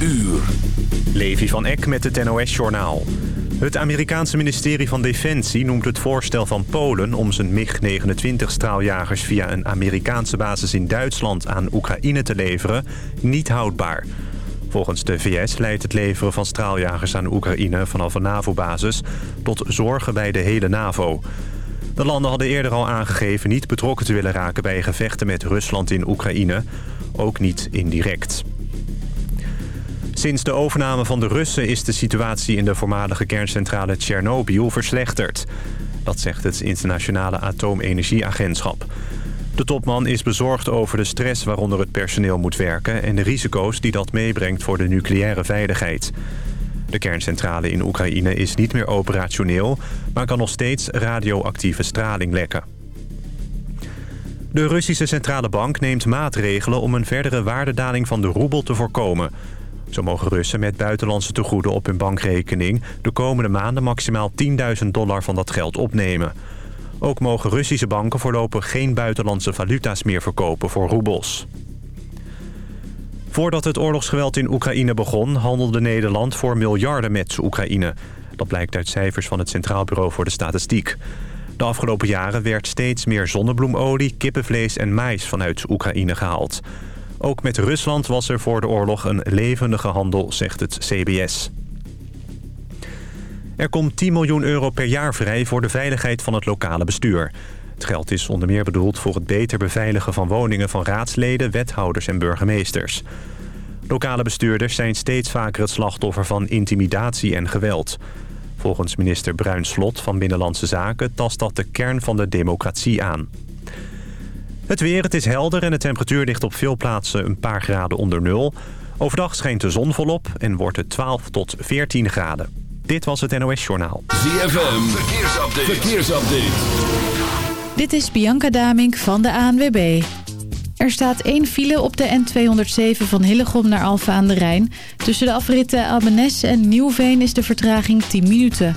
uur. Levi van Eck met het NOS-journaal. Het Amerikaanse ministerie van Defensie noemt het voorstel van Polen... om zijn MiG-29-straaljagers via een Amerikaanse basis in Duitsland aan Oekraïne te leveren... niet houdbaar. Volgens de VS leidt het leveren van straaljagers aan Oekraïne vanaf een NAVO-basis... tot zorgen bij de hele NAVO. De landen hadden eerder al aangegeven niet betrokken te willen raken... bij gevechten met Rusland in Oekraïne, ook niet indirect. Sinds de overname van de Russen is de situatie in de voormalige kerncentrale Tsjernobyl verslechterd. Dat zegt het Internationale Atoomenergieagentschap. De topman is bezorgd over de stress waaronder het personeel moet werken... en de risico's die dat meebrengt voor de nucleaire veiligheid. De kerncentrale in Oekraïne is niet meer operationeel... maar kan nog steeds radioactieve straling lekken. De Russische Centrale Bank neemt maatregelen om een verdere waardedaling van de roebel te voorkomen... Zo mogen Russen met buitenlandse tegoeden op hun bankrekening... de komende maanden maximaal 10.000 dollar van dat geld opnemen. Ook mogen Russische banken voorlopig geen buitenlandse valuta's meer verkopen voor roebels. Voordat het oorlogsgeweld in Oekraïne begon... handelde Nederland voor miljarden met Oekraïne. Dat blijkt uit cijfers van het Centraal Bureau voor de Statistiek. De afgelopen jaren werd steeds meer zonnebloemolie, kippenvlees en mais vanuit Oekraïne gehaald. Ook met Rusland was er voor de oorlog een levendige handel, zegt het CBS. Er komt 10 miljoen euro per jaar vrij voor de veiligheid van het lokale bestuur. Het geld is onder meer bedoeld voor het beter beveiligen van woningen van raadsleden, wethouders en burgemeesters. Lokale bestuurders zijn steeds vaker het slachtoffer van intimidatie en geweld. Volgens minister Bruin Slot van Binnenlandse Zaken tast dat de kern van de democratie aan. Het weer, het is helder en de temperatuur ligt op veel plaatsen een paar graden onder nul. Overdag schijnt de zon volop en wordt het 12 tot 14 graden. Dit was het NOS Journaal. ZFM, verkeersupdate. verkeersupdate. Dit is Bianca Damink van de ANWB. Er staat één file op de N207 van Hillegom naar Alfa aan de Rijn. Tussen de afritten Albenes en Nieuwveen is de vertraging 10 minuten.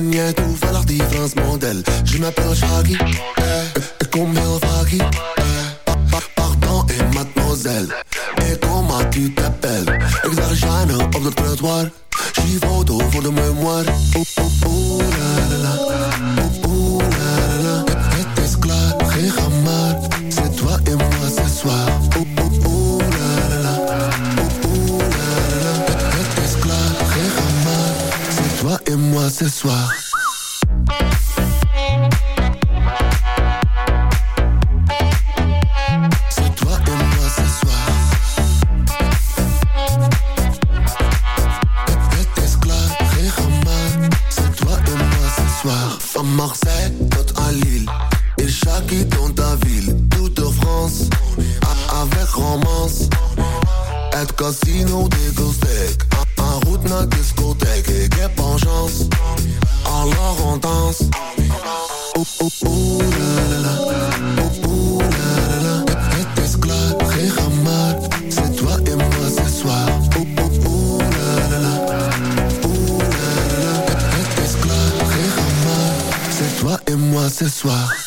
ben jij faire? Je m'appelle Shaggy, eh, eh, alors on danse? Oh, oh, oh, la, la, la. Oh, oh, la, la, la. Het is klaar. C'est toi et moi ce soir. Oh, oh, oh, la, la, la. Oh, la, la, la. Het is klaar. C'est toi et moi ce soir.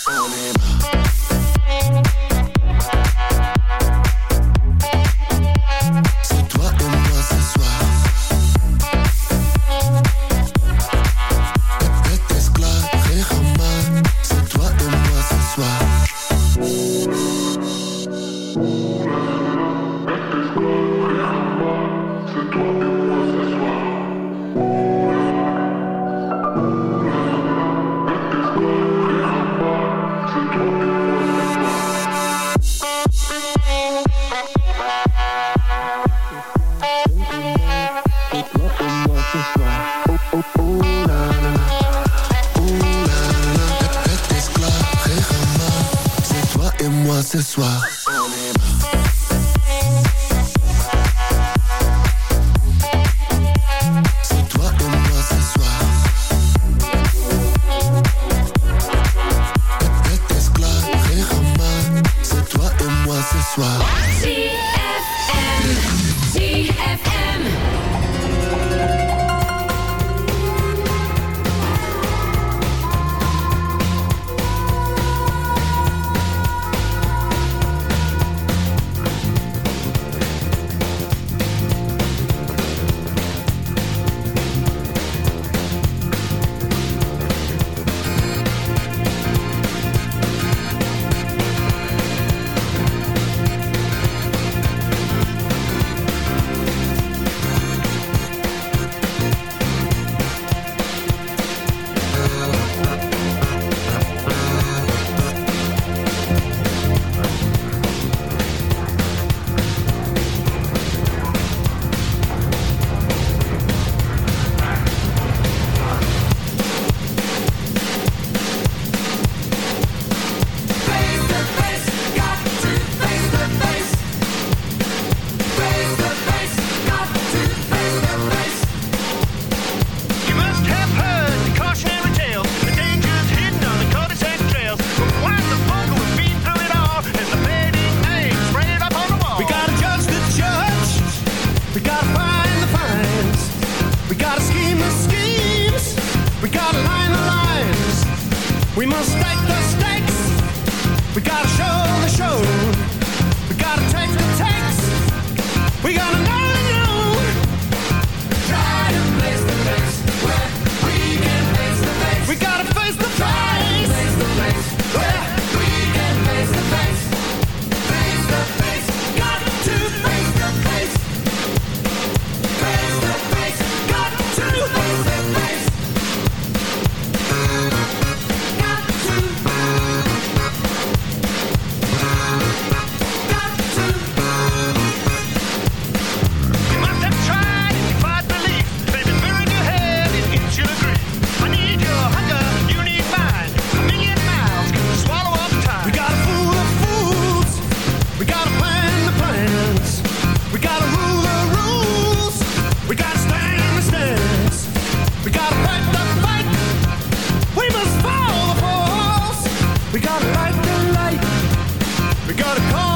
We gotta light the light. We gotta call.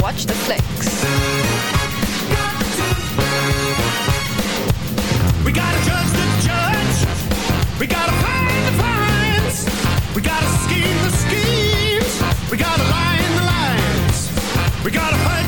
Watch the Flicks. We gotta judge the judge. We gotta find the fines. We gotta scheme the schemes. We gotta line the lines. We gotta fight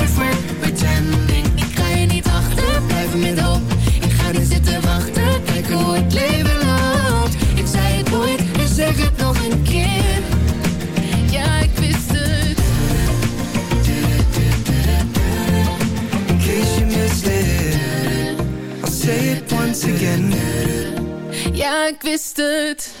ik wist het.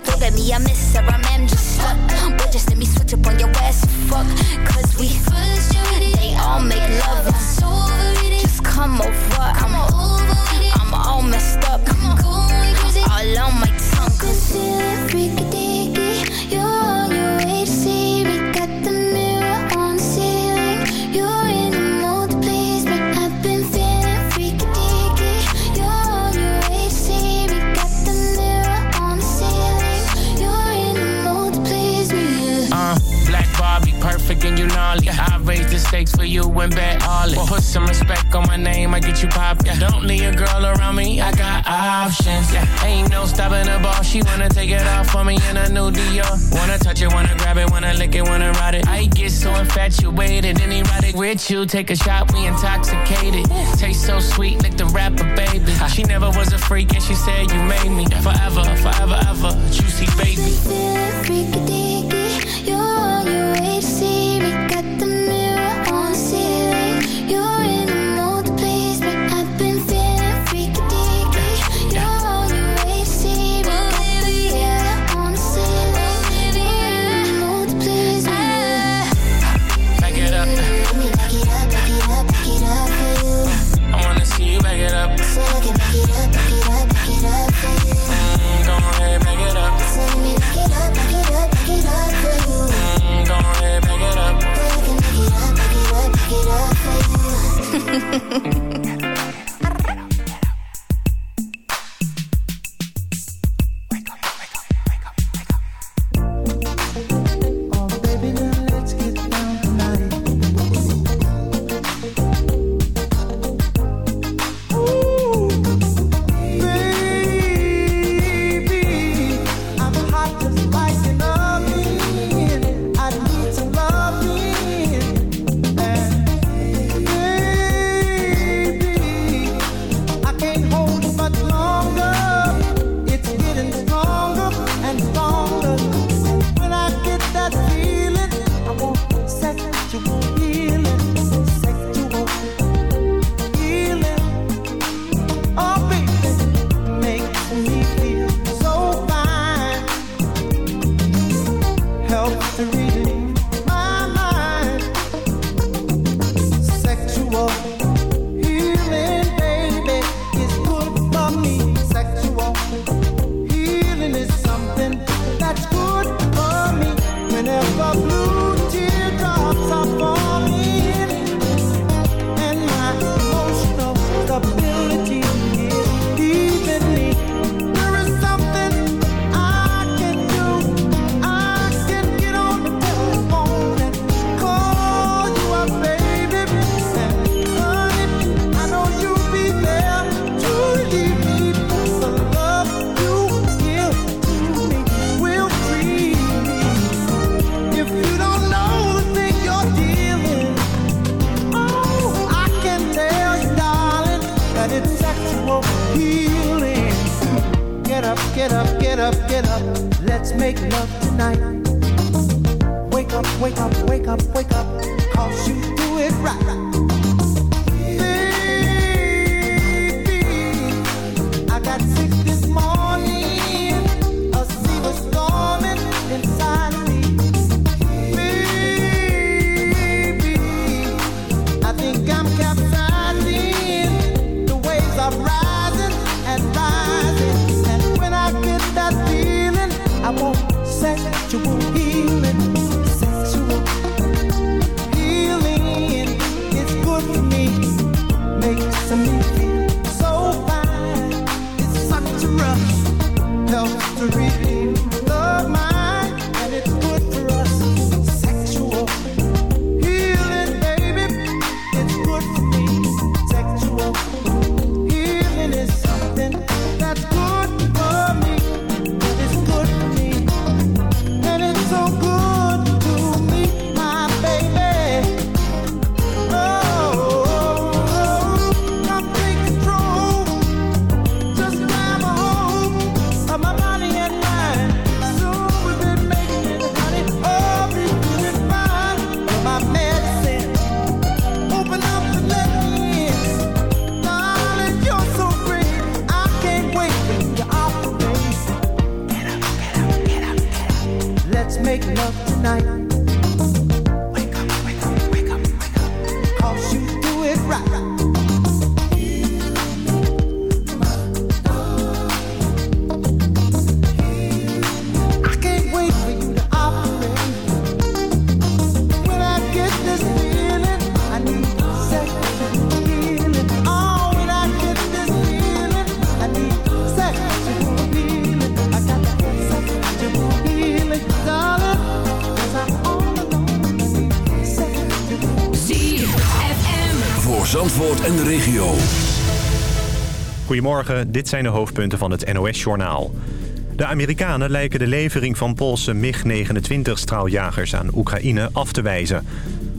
Don't get me, I miss her, I'm MJ take a shot, we intoxicated. Taste so sweet, like the rapper, baby. She never was a freak, and she said, You made me forever, forever, ever. Juicy baby. 就不 Goedemorgen, dit zijn de hoofdpunten van het NOS-journaal. De Amerikanen lijken de levering van Poolse MiG-29-straaljagers aan Oekraïne af te wijzen.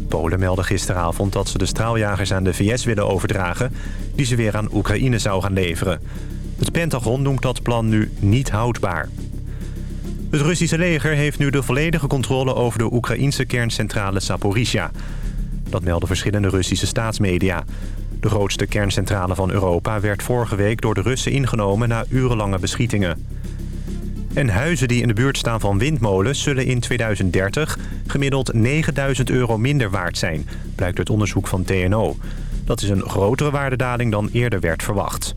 Polen meldde gisteravond dat ze de straaljagers aan de VS willen overdragen... die ze weer aan Oekraïne zou gaan leveren. Het Pentagon noemt dat plan nu niet houdbaar. Het Russische leger heeft nu de volledige controle over de Oekraïnse kerncentrale Zaporizhia. Dat melden verschillende Russische staatsmedia. De grootste kerncentrale van Europa werd vorige week door de Russen ingenomen na urenlange beschietingen. En huizen die in de buurt staan van windmolens zullen in 2030 gemiddeld 9000 euro minder waard zijn, blijkt uit onderzoek van TNO. Dat is een grotere waardedaling dan eerder werd verwacht.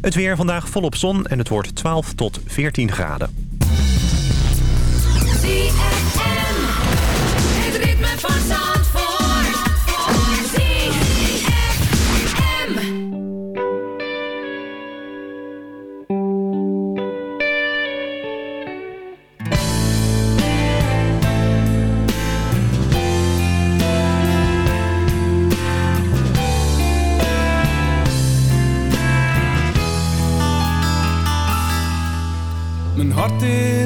Het weer vandaag volop zon en het wordt 12 tot 14 graden.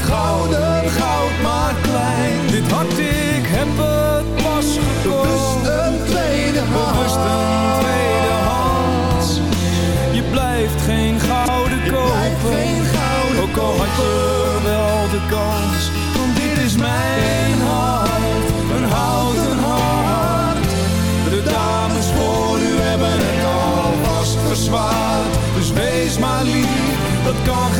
het gouden goud maar klein. Dit hart, ik heb het pas gekocht. Bewust een tweede hand. Bewust een tweede hand. Je blijft geen gouden kopen. Ook al had je wel de kans. Want dit is mijn hart, een houten hart. De dames voor u hebben het alvast verzwaard. Dus wees maar lief, dat kan geen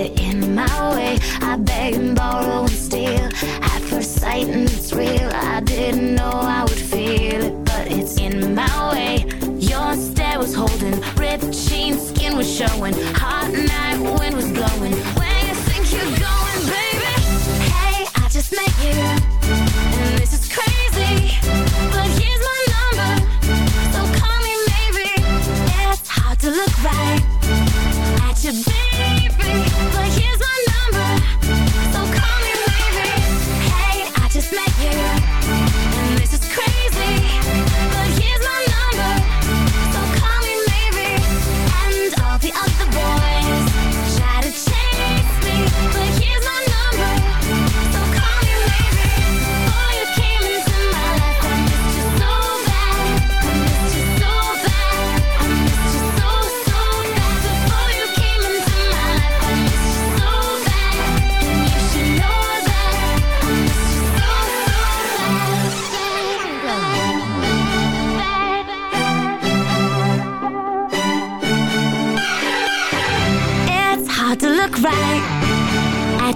get in my way. I beg and borrow and steal. At first sight, and it's real. I didn't know I would feel it, but it's in my way. Your stare was holding, ripped jeans, skin was showing. Hot night, wind was blowing. Where you think you're going, baby? Hey, I just met you, and this is crazy, but here's my number. So call me, maybe. It's hard to look right at your baby. Like.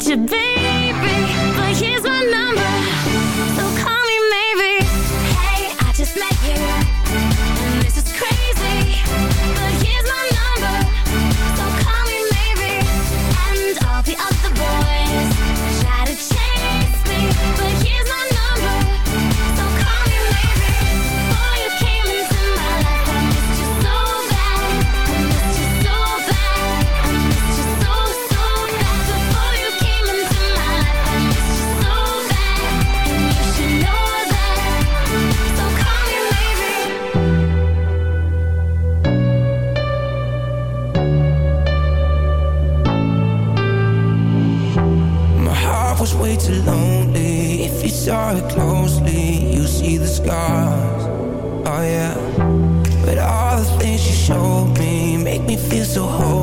you, baby. scars. Oh yeah. But all the things you showed me make me feel so whole.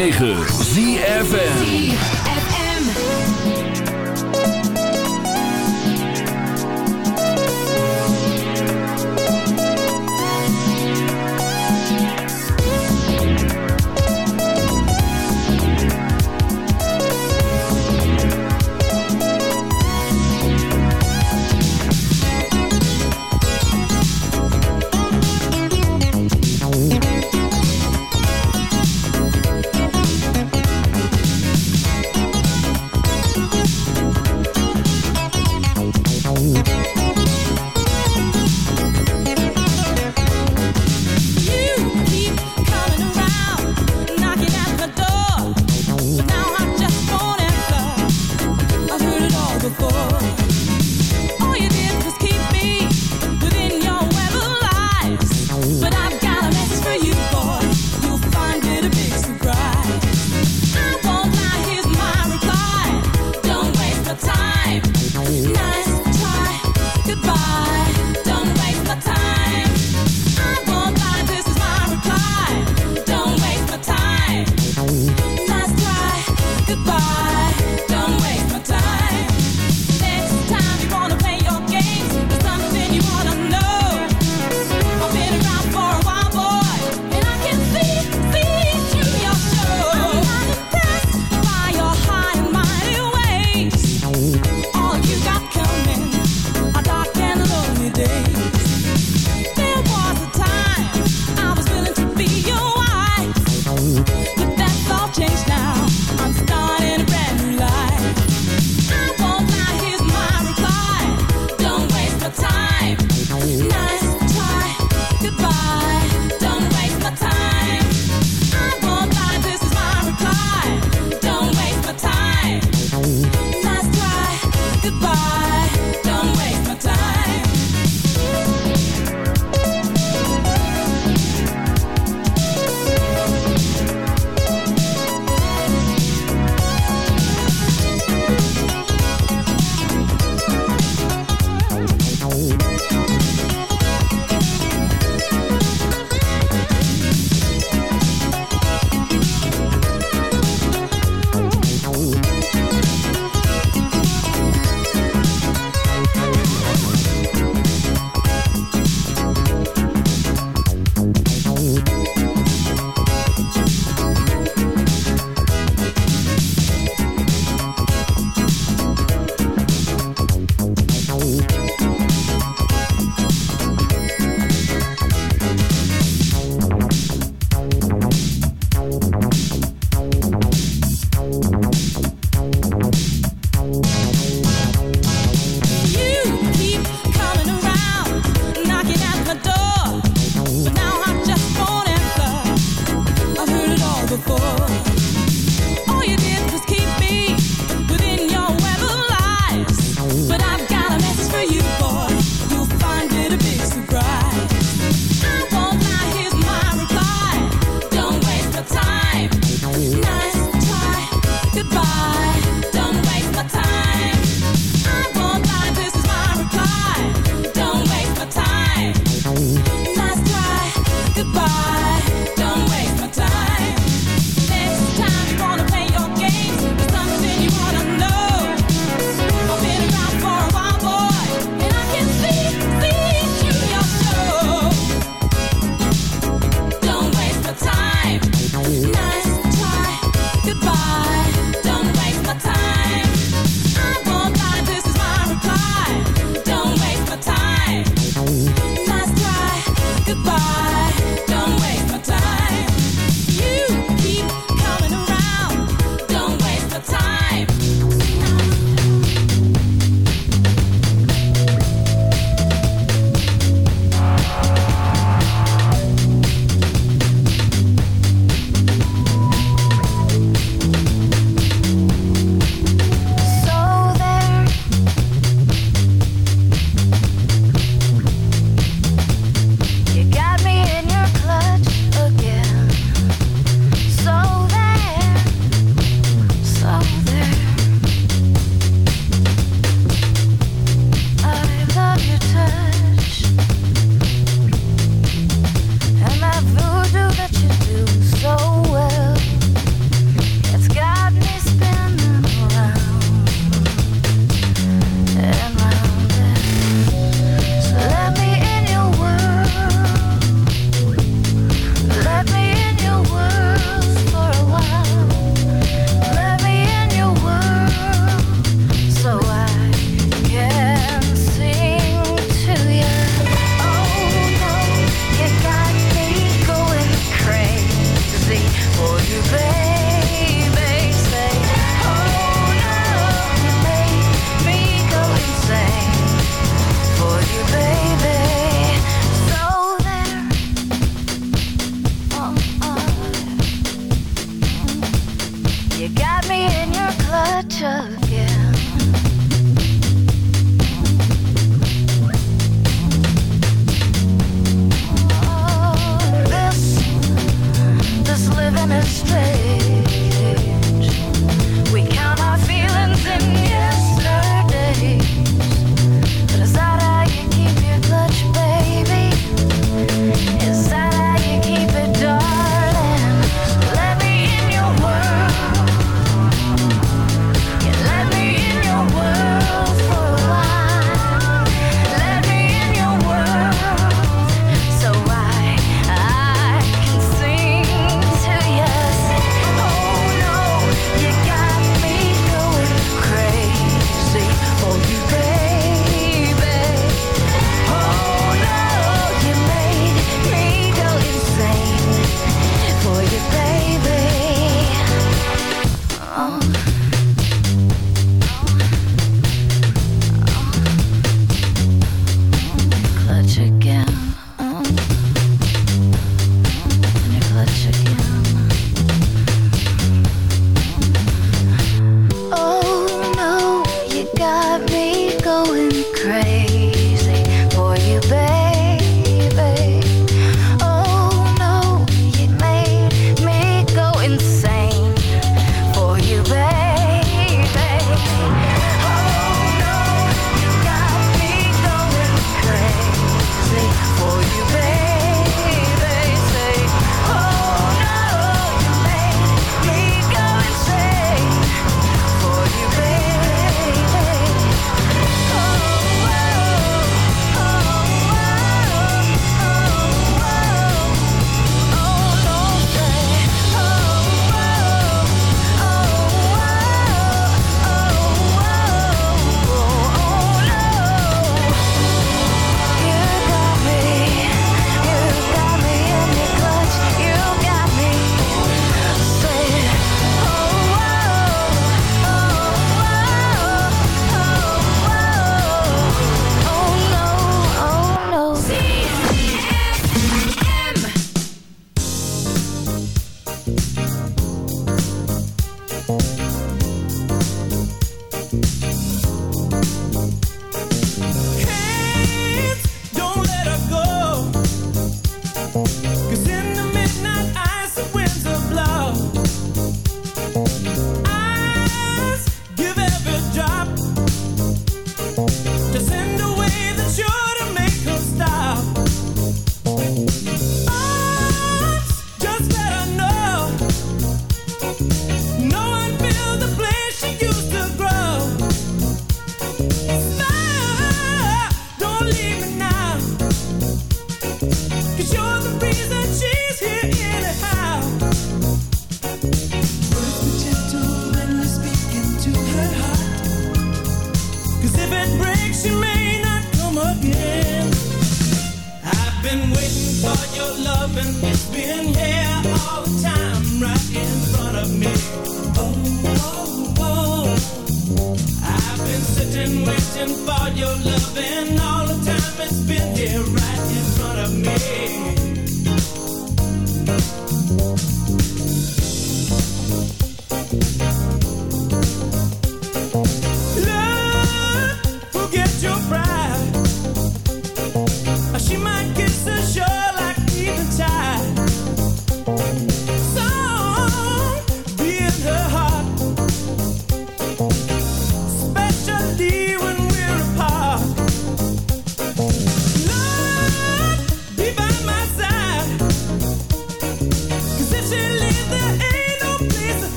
9.